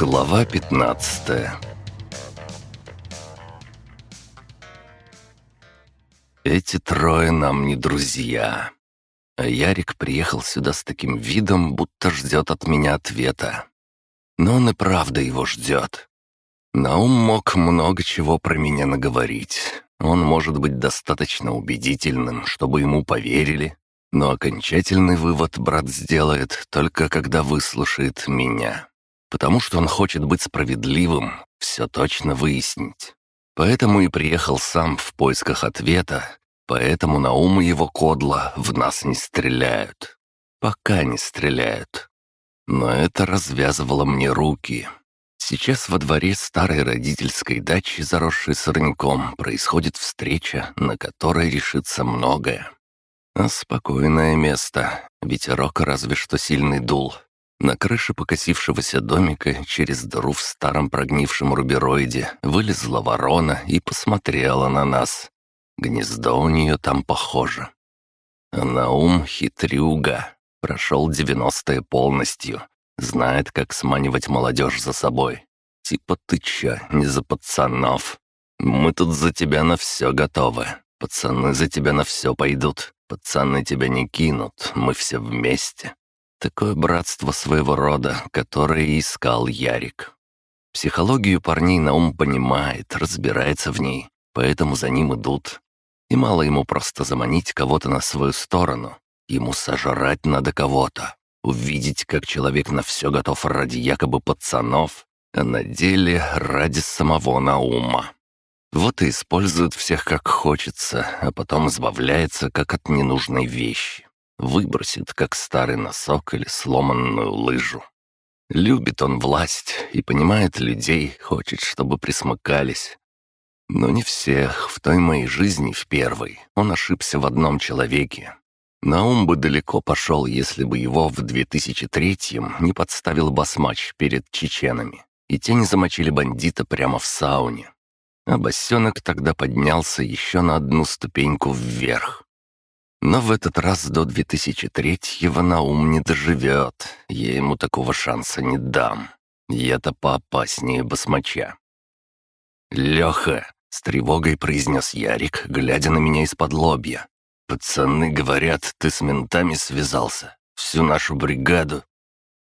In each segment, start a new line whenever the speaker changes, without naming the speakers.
Глава 15 Эти трое нам не друзья. Ярик приехал сюда с таким видом, будто ждет от меня ответа. Но он и правда его ждет. Наум мог много чего про меня наговорить. Он может быть достаточно убедительным, чтобы ему поверили, но окончательный вывод брат сделает только когда выслушает меня. Потому что он хочет быть справедливым, все точно выяснить. Поэтому и приехал сам в поисках ответа, поэтому на ум его кодла в нас не стреляют. Пока не стреляют. Но это развязывало мне руки. Сейчас во дворе старой родительской дачи, заросшей сорняком, происходит встреча, на которой решится многое. А спокойное место. Ветерок разве что сильный дул. На крыше покосившегося домика через дыру в старом прогнившем рубероиде вылезла ворона и посмотрела на нас. Гнездо у нее там похоже. А Наум хитрюга. Прошел девяностые полностью. Знает, как сманивать молодежь за собой. Типа ты чё, не за пацанов? Мы тут за тебя на все готовы. Пацаны за тебя на все пойдут. Пацаны тебя не кинут, мы все вместе. Такое братство своего рода, которое искал Ярик. Психологию парней на ум понимает, разбирается в ней, поэтому за ним идут. И мало ему просто заманить кого-то на свою сторону. Ему сожрать надо кого-то. Увидеть, как человек на все готов ради якобы пацанов, а на деле ради самого Наума. Вот и использует всех как хочется, а потом избавляется как от ненужной вещи. Выбросит, как старый носок или сломанную лыжу. Любит он власть и понимает людей, хочет, чтобы присмыкались. Но не всех, в той моей жизни, в первой, он ошибся в одном человеке. Наум бы далеко пошел, если бы его в 2003-м не подставил басмач перед чеченами, и те не замочили бандита прямо в сауне а босенок тогда поднялся еще на одну ступеньку вверх. Но в этот раз до 2003-го на ум не доживет, я ему такого шанса не дам. Я-то поопаснее басмача. «Леха!» — с тревогой произнес Ярик, глядя на меня из-под лобья. «Пацаны говорят, ты с ментами связался. Всю нашу бригаду».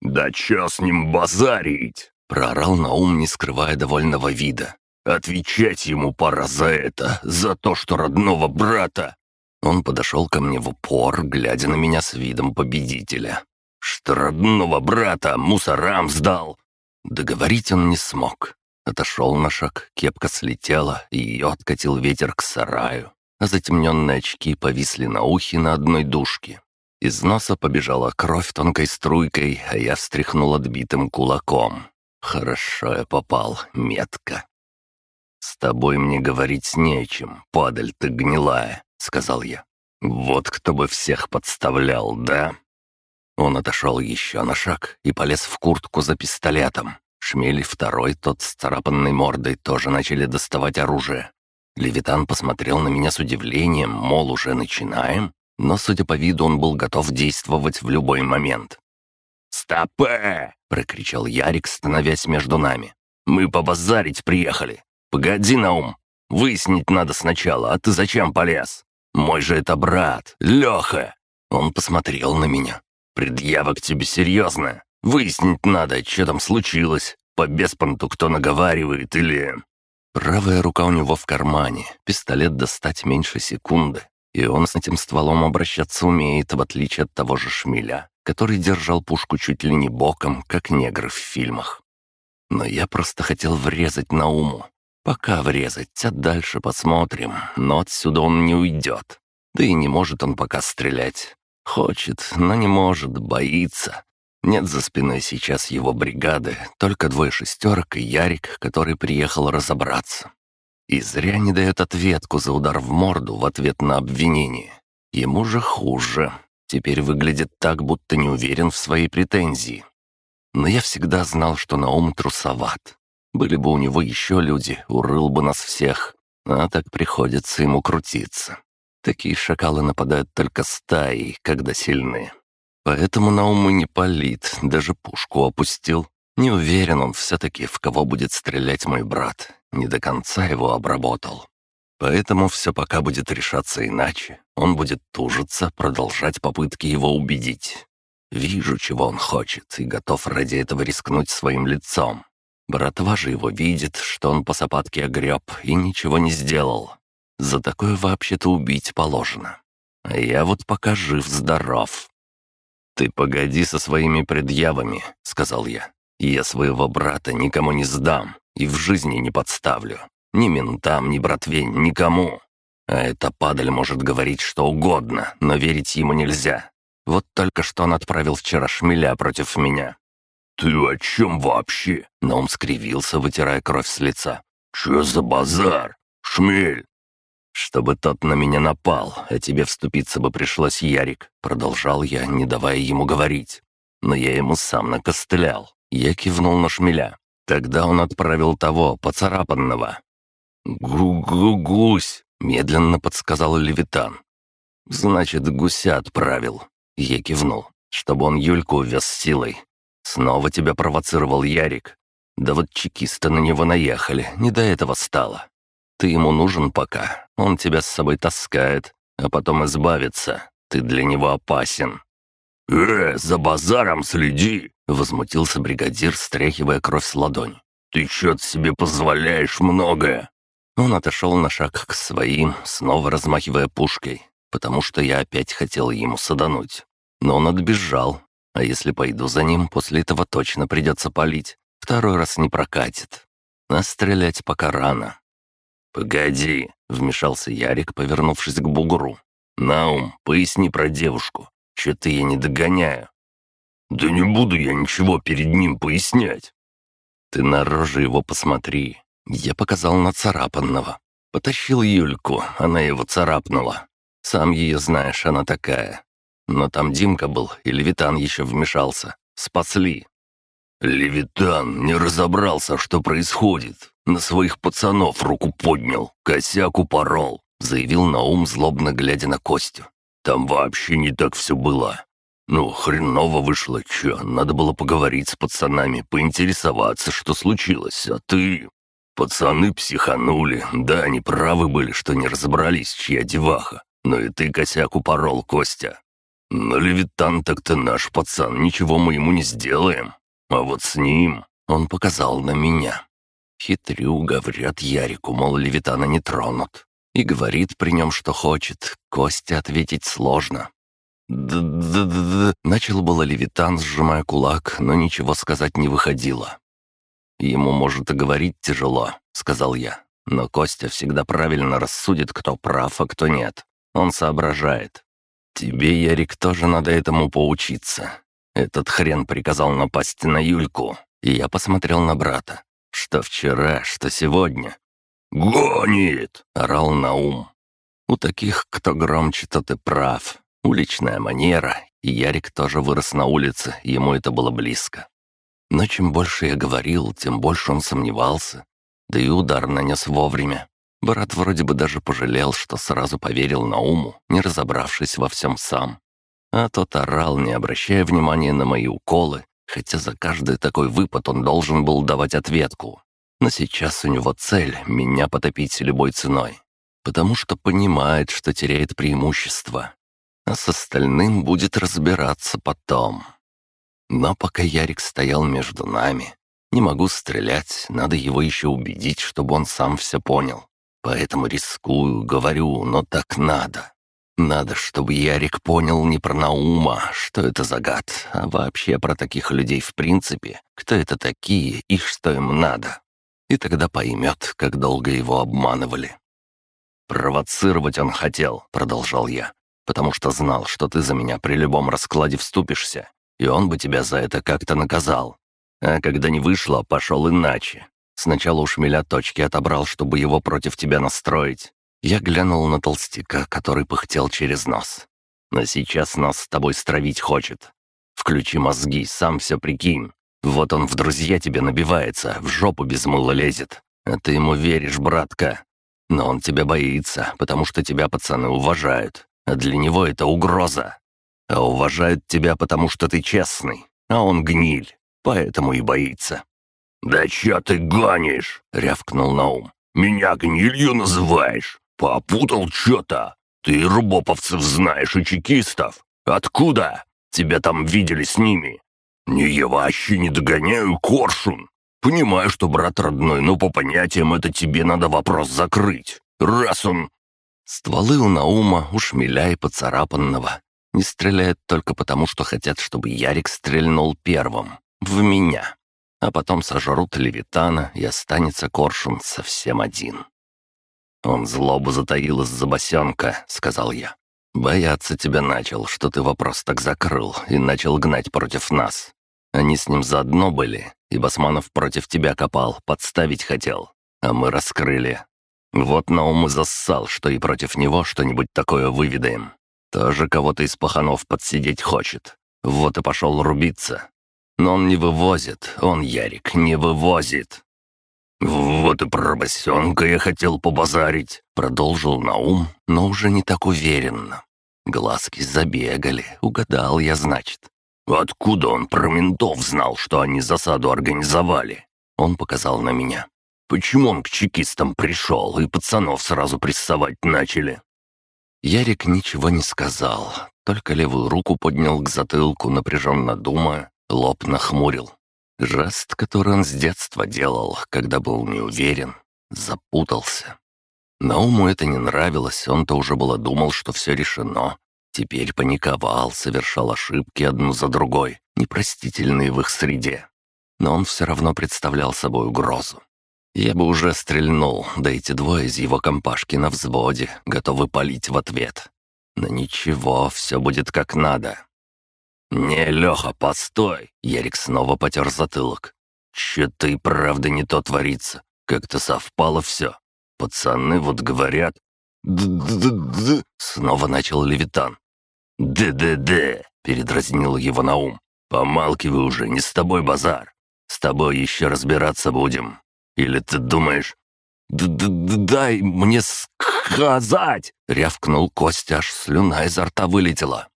«Да чё с ним базарить?»
— проорал Наум, не скрывая довольного вида.
Отвечать ему пора за это, за то, что родного брата...»
Он подошел ко мне в упор, глядя на меня с видом победителя.
«Что родного брата мусорам сдал!»
Договорить он не смог. Отошел на шаг, кепка слетела, и ее откатил ветер к сараю, а затемненные очки повисли на ухе на одной дужке. Из носа побежала кровь тонкой струйкой, а я встряхнул отбитым кулаком. Хорошо я попал, метко. «С тобой мне говорить не о падаль ты гнилая», — сказал я. «Вот кто бы всех подставлял, да?» Он отошел еще на шаг и полез в куртку за пистолетом. Шмель второй, тот с царапанной мордой, тоже начали доставать оружие. Левитан посмотрел на меня с удивлением, мол, уже начинаем, но, судя по виду, он был готов действовать в любой момент.
«Стопэ!»
— прокричал Ярик, становясь между нами.
«Мы побазарить приехали. «Погоди, Наум, выяснить надо сначала, а ты зачем полез? Мой же это брат, Леха!» Он посмотрел на меня. «Предъява к тебе серьезная. Выяснить надо, что там случилось. По беспонту кто наговаривает или...»
Правая рука у него в кармане, пистолет достать меньше секунды, и он с этим стволом обращаться умеет, в отличие от того же шмеля, который держал пушку чуть ли не боком, как негры в фильмах. Но я просто хотел врезать на уму, Пока врезать, а дальше посмотрим, но отсюда он не уйдет. Да и не может он пока стрелять. Хочет, но не может, боится. Нет за спиной сейчас его бригады, только двое шестерок и Ярик, который приехал разобраться. И зря не дает ответку за удар в морду в ответ на обвинение. Ему же хуже. Теперь выглядит так, будто не уверен в своей претензии. Но я всегда знал, что Наум трусоват. Были бы у него еще люди, урыл бы нас всех. А так приходится ему крутиться. Такие шакалы нападают только стаей, когда сильны. Поэтому на умы не палит, даже пушку опустил. Не уверен он все-таки, в кого будет стрелять мой брат. Не до конца его обработал. Поэтому все пока будет решаться иначе. Он будет тужиться, продолжать попытки его убедить. Вижу, чего он хочет, и готов ради этого рискнуть своим лицом. Братва же его видит, что он по сапатке огреб и ничего не сделал. За такое вообще-то убить положено. А я вот пока жив-здоров. «Ты погоди со своими предъявами», — сказал я. «Я своего брата никому не сдам и в жизни не подставлю. Ни ментам, ни братве, никому. А эта падаль может говорить что угодно, но верить ему нельзя. Вот только что он отправил вчера шмеля против меня».
«Ты о чем вообще?»
Наум скривился, вытирая кровь с лица.
«Че за базар? Шмель!»
«Чтобы тот на меня напал, а тебе вступиться бы пришлось, Ярик», — продолжал я, не давая ему говорить. Но я ему сам накостылял. Я кивнул на шмеля. Тогда он отправил того, поцарапанного.
«Гу-гу-гусь!» — медленно подсказал Левитан.
«Значит, гуся отправил». Я кивнул, чтобы он Юльку увез силой. Снова тебя провоцировал Ярик. Да вот чекисты на него наехали, не до этого стало. Ты ему нужен пока, он тебя с собой таскает, а потом избавится. Ты для него опасен».
«Э, за базаром следи!» — возмутился бригадир, стряхивая кровь с ладони. «Ты чё себе позволяешь многое?»
Он отошел на шаг к своим, снова размахивая пушкой, потому что я опять хотел ему садануть. Но он отбежал, а если пойду за ним, после этого точно придется палить. Второй раз не прокатит. А стрелять пока рано.
«Погоди», — вмешался Ярик, повернувшись к бугру. «Наум, поясни про девушку. Че-то я не догоняю». «Да не буду я ничего перед ним пояснять».
«Ты на рожу его посмотри». Я показал на царапанного. Потащил Юльку, она его царапнула. Сам ее знаешь, она такая. Но там Димка был, и Левитан еще вмешался. Спасли.
Левитан не разобрался, что происходит. На своих пацанов руку поднял, косяк упорол, заявил Наум, злобно глядя на Костю. Там вообще не так все было. Ну, хреново вышло, че, надо было поговорить с пацанами, поинтересоваться, что случилось, а ты... Пацаны психанули, да, они правы были, что не разобрались, чья деваха. Но и ты косяк упорол, Костя. «Но Левитан так-то наш пацан, ничего мы ему не сделаем. А вот с ним...» Он показал на меня. Хитрю, говорят Ярику, мол, Левитана не тронут. И говорит при нем, что хочет. Костя ответить сложно. «Д-д-д-д...» Начал было Левитан, сжимая кулак, но ничего сказать не выходило. «Ему, может, и говорить тяжело», — сказал я. «Но Костя всегда правильно рассудит, кто прав, а кто нет. Он соображает. «Тебе, Ярик, тоже надо этому поучиться. Этот хрен приказал напасть на Юльку, и я посмотрел на брата. Что вчера, что сегодня». «Гонит!»
— орал Наум. «У таких, кто громче, тот и прав. Уличная манера, и Ярик тоже вырос на улице, ему это было близко. Но чем больше я говорил, тем больше он сомневался. Да и удар нанес вовремя. Брат вроде бы даже пожалел, что сразу поверил Науму, не разобравшись во всем сам. А тот орал, не обращая внимания на мои уколы, хотя за каждый такой выпад он должен был давать ответку. Но сейчас у него цель — меня потопить любой ценой. Потому что понимает, что теряет преимущество. А с остальным будет разбираться потом. Но пока Ярик стоял между нами, не могу стрелять, надо его еще убедить, чтобы он сам все понял. Поэтому рискую, говорю, но так надо. Надо, чтобы Ярик понял не про Наума, что это за гад, а вообще про таких людей в принципе, кто это такие и что им надо. И тогда поймет, как долго его обманывали. «Провоцировать он хотел», — продолжал я, «потому что знал, что ты за меня при любом раскладе вступишься, и он бы тебя за это как-то наказал. А когда не вышло, пошел иначе. Сначала у шмеля точки отобрал, чтобы его против тебя настроить. Я глянул на толстяка, который пыхтел через нос. Но сейчас нас с тобой стравить хочет. Включи мозги, сам все прикинь. Вот он в друзья тебе набивается, в жопу без мыла лезет. А ты ему веришь, братка. Но он тебя боится, потому что тебя пацаны уважают. А для него это угроза. А уважают тебя, потому что ты честный. А он гниль.
поэтому и боится». «Да чё ты гонишь?» — рявкнул Наум. «Меня гнилью называешь? Попутал чё-то? Ты рубоповцев знаешь и чекистов. Откуда? Тебя там видели с ними. Не я вообще не догоняю коршун. Понимаю, что брат родной, но по понятиям это тебе надо вопрос закрыть. Раз он...»
Стволы у Наума у шмеля и поцарапанного. Не стреляют только потому, что хотят, чтобы Ярик стрельнул первым. В меня. А потом сожрут Левитана, и останется Коршун совсем один. «Он злобу затаил из-за босенка», — сказал я. «Бояться тебя начал, что ты вопрос так закрыл и начал гнать против нас. Они с ним заодно были, и Басманов против тебя копал, подставить хотел. А мы раскрыли. Вот Наум и зассал, что и против него что-нибудь такое выведаем. Тоже кого-то из паханов подсидеть хочет. Вот и пошел рубиться. Но он не вывозит, он, Ярик, не вывозит.
«Вот и про босенка я хотел побазарить», — продолжил Наум,
но уже не так уверенно. Глазки забегали, угадал я, значит.
«Откуда он про ментов знал, что они засаду организовали?»
Он показал на меня.
«Почему он к чекистам пришел, и пацанов сразу прессовать начали?»
Ярик ничего не сказал, только левую руку поднял к затылку, напряженно думая, лоб нахмурил. Жест, который он с детства делал, когда был неуверен, запутался. Науму это не нравилось, он-то уже было думал, что все решено, Теперь паниковал, совершал ошибки одну за другой, непростительные в их среде. Но он все равно представлял собой угрозу. Я бы уже стрельнул, да эти двое из его компашки на взводе, готовы палить в ответ. Но ничего, все будет как надо.
«Не, Леха, постой!» — Ярик снова потер затылок. «Че-то и правда не то творится. Как-то совпало все. Пацаны вот говорят...» «Д-д-д-д...» — снова начал Левитан. «Да-да-да», — передразнил его Наум. «Помалкивай уже, не с тобой базар. С тобой еще разбираться будем. Или ты думаешь...»
«Дай мне сказать!» — рявкнул Костя, аж слюна изо рта вылетела.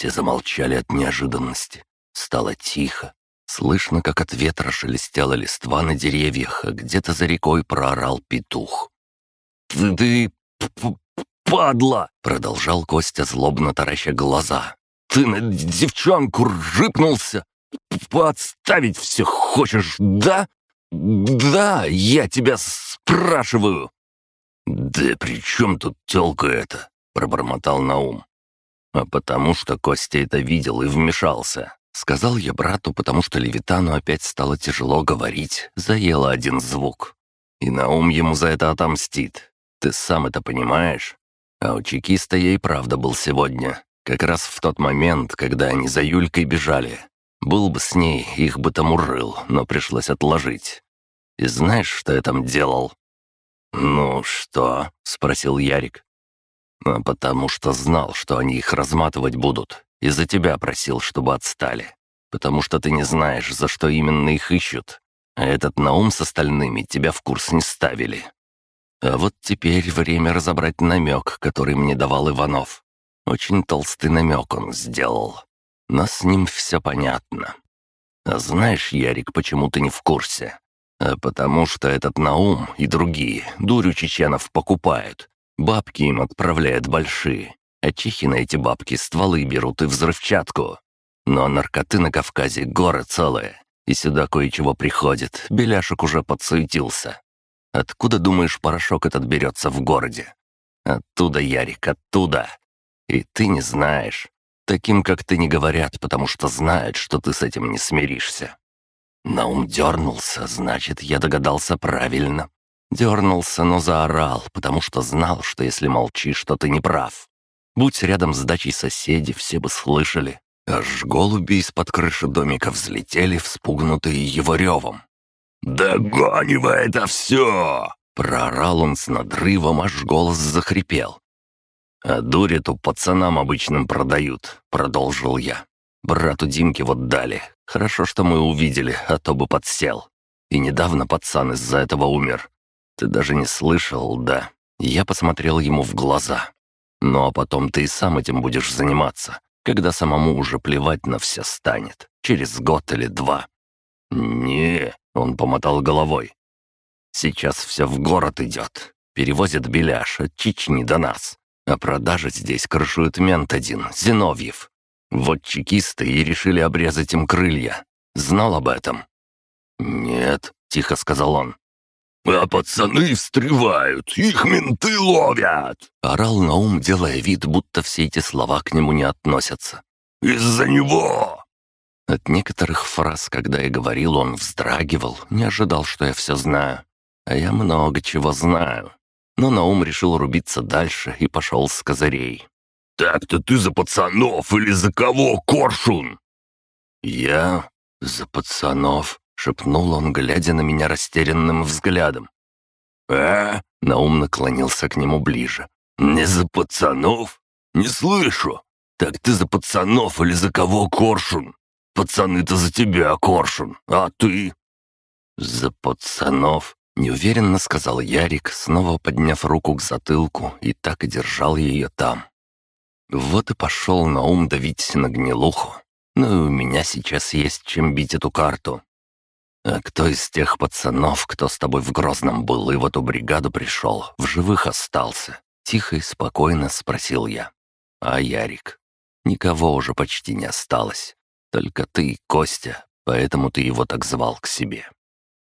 Все замолчали от неожиданности. Стало тихо. Слышно, как от ветра шелестела листва на деревьях, а где-то за рекой проорал петух.
«Ты, падла!» — продолжал Костя, злобно тараща глаза. «Ты на девчонку рыпнулся! Подставить все хочешь, да? Да, я тебя спрашиваю!» «Да при чем тут телка эта?» — пробормотал Наум.
«А потому что Костя это видел и вмешался», — сказал я брату, потому что Левитану опять стало тяжело говорить, заело один звук. И Наум ему за это отомстит. Ты сам это понимаешь? А у чекиста я и правда был сегодня. Как раз в тот момент, когда они за Юлькой бежали. Был бы с ней, их бы там урыл, но пришлось отложить. И знаешь, что я там делал?»
«Ну что?» — спросил Ярик.
«А потому что знал, что они их разматывать будут. И за тебя просил, чтобы отстали. Потому что ты не знаешь, за что именно их ищут. А этот Наум с остальными тебя в курс не ставили. А вот теперь время разобрать намек, который мне давал Иванов. Очень толстый намек он сделал. Но с ним все понятно. А знаешь, Ярик, почему ты не в курсе? А потому что этот Наум и другие дурю чеченов покупают. Бабки им отправляют большие. А чехи на эти бабки стволы берут и взрывчатку. Но наркоты на Кавказе горы целые. И сюда кое-чего приходит. Беляшек уже подсуетился. Откуда, думаешь, порошок этот берется в городе? Оттуда, Ярик, оттуда. И ты не знаешь. Таким, как ты, не говорят, потому что знают, что ты с этим не смиришься. Наум дернулся, значит, я догадался правильно. Дернулся, но заорал, потому что знал, что если молчишь, то ты не прав. Будь рядом с дачей соседи, все бы слышали. Аж голуби из-под крыши домика взлетели, вспугнутые его ревом.
«Догонивай это все!»
Проорал он с надрывом, аж голос захрипел. «А дурь эту пацанам обычным продают», — продолжил я. «Брату Димке вот дали. Хорошо, что мы увидели, а то бы подсел. И недавно пацан из-за этого умер. Ты даже не слышал, да?» Я посмотрел ему в глаза. «Ну а потом ты и сам этим будешь заниматься, когда самому уже плевать на все станет. Через год или два.
«Не», — он помотал головой. «Сейчас все в город идет. Перевозят беляш от Чечни до нас. А продажи здесь крышует мент один, Зиновьев. Вот чекисты и решили обрезать им крылья. Знал об этом?» «Нет», — тихо сказал он.
«А пацаны встревают, их менты ловят!»
Орал Наум, делая вид, будто все эти слова к нему не относятся.
«Из-за него!»
От некоторых фраз, когда я говорил, он вздрагивал, не ожидал, что я все знаю. А я много чего знаю. Но Наум решил рубиться дальше и пошел с козырей.
«Так-то ты за пацанов или за кого, Коршун?»
«Я за пацанов», — шепнул он, глядя на меня растерянным взглядом.
«А?»
— Наум наклонился к нему ближе.
«Не за пацанов? Не слышу. Так ты за пацанов или за кого, Коршун? Пацаны-то за тебя, Коршун, а ты?»
«За пацанов», — неуверенно сказал Ярик, снова подняв руку к затылку и так и держал ее там. Вот и пошел на ум давить на гнилуху. Ну и у меня сейчас есть чем бить эту карту. А кто из тех пацанов, кто с тобой в Грозном был и в эту бригаду пришел, в живых остался? Тихо и спокойно спросил я. А Ярик? Никого уже почти не осталось. Только ты, Костя, поэтому ты его так звал к себе.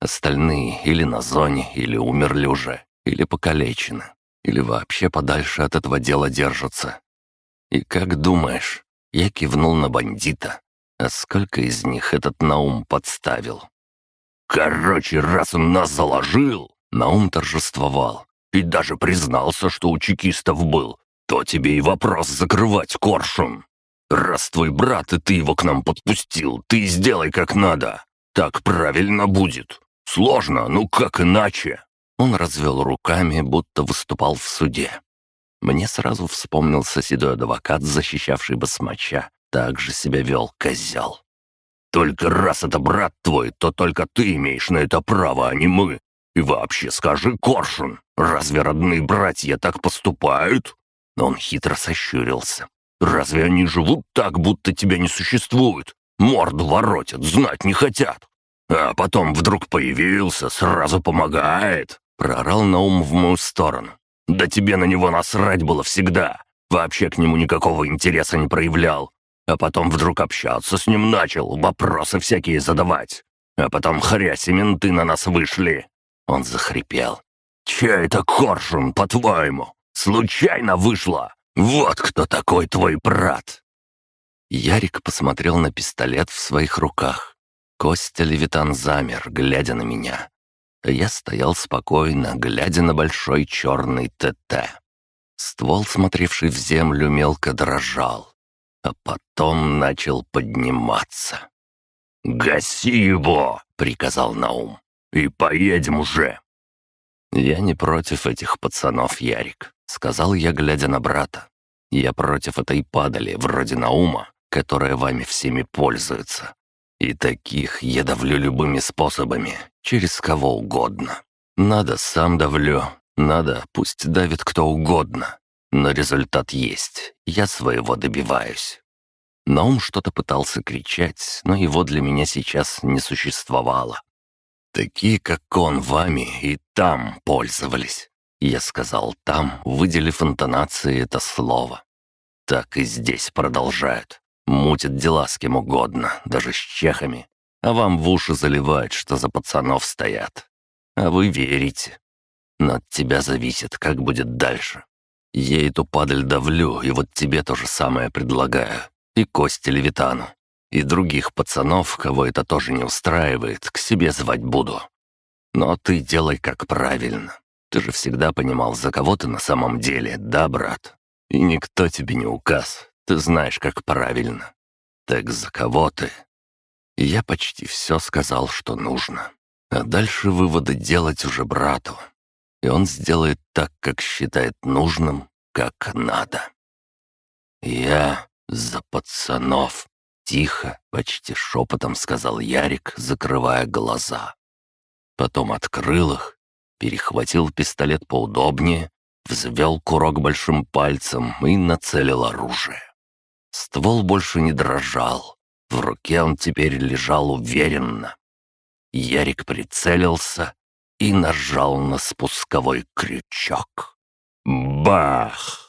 Остальные или на зоне, или умерли уже, или покалечены, или вообще подальше от этого дела держатся. И как думаешь, я кивнул на бандита, а сколько из них этот Наум подставил?
Короче, раз он нас заложил,
Наум торжествовал
и даже признался, что у чекистов был, то тебе и вопрос закрывать, Коршун. Раз твой брат, и ты его к нам подпустил, ты сделай как надо. Так правильно будет. Сложно, ну как иначе?»
Он развел руками, будто выступал в суде. Мне сразу вспомнился седой адвокат, защищавший басмача. Так же себя вел козел.
«Только раз это брат твой, то только ты имеешь на это право, а не мы. И вообще скажи, Коршун, разве родные братья так поступают?»
Он хитро сощурился.
Разве они живут так, будто тебя не существует? Морду воротят, знать не хотят. А потом вдруг появился, сразу помогает. Прорал Наум в мою сторону. Да тебе на него насрать было всегда. Вообще к нему никакого интереса не проявлял. А потом вдруг общаться с ним начал, вопросы всякие задавать. А потом хрясь и менты на нас вышли. Он захрипел. «Чей это коршун, по-твоему? Случайно вышло? «Вот кто такой твой брат!»
Ярик посмотрел на пистолет в своих руках. Костя Левитан замер, глядя на меня. Я стоял спокойно, глядя на большой черный ТТ. Ствол, смотревший в землю, мелко дрожал, а потом начал подниматься.
«Гаси его!» — приказал Наум. «И поедем уже!»
«Я не против этих пацанов, Ярик сказал я, глядя на брата. «Я против этой падали, вроде Наума, которая вами всеми пользуется. И таких я давлю любыми способами, через кого угодно. Надо, сам давлю, надо, пусть давит кто угодно. Но результат есть, я своего добиваюсь». Наум что-то пытался кричать, но его для меня сейчас не существовало. Такие, как он, вами и там пользовались. Я сказал «там», выделив интонации это слово. Так и здесь продолжают. Мутят дела с кем угодно, даже с чехами. А вам в уши заливают, что за пацанов стоят. А вы верите. Но от тебя зависит, как будет дальше. Я эту падаль давлю, и вот тебе то же самое предлагаю. И Косте Левитану. И других пацанов, кого это тоже не устраивает, к себе звать буду. Но ты делай как правильно. Ты же всегда понимал, за кого ты на самом деле, да, брат? И никто тебе не указ. Ты знаешь, как правильно. Так за кого ты? Я почти все сказал, что нужно. А дальше выводы делать уже брату. И он сделает так, как считает нужным, как надо. Я за пацанов. Тихо, почти шепотом сказал Ярик, закрывая глаза. Потом открыл их перехватил пистолет поудобнее, взвел курок большим пальцем и нацелил оружие. Ствол больше не дрожал. В руке он теперь лежал уверенно.
Ярик прицелился и нажал на спусковой крючок. Бах!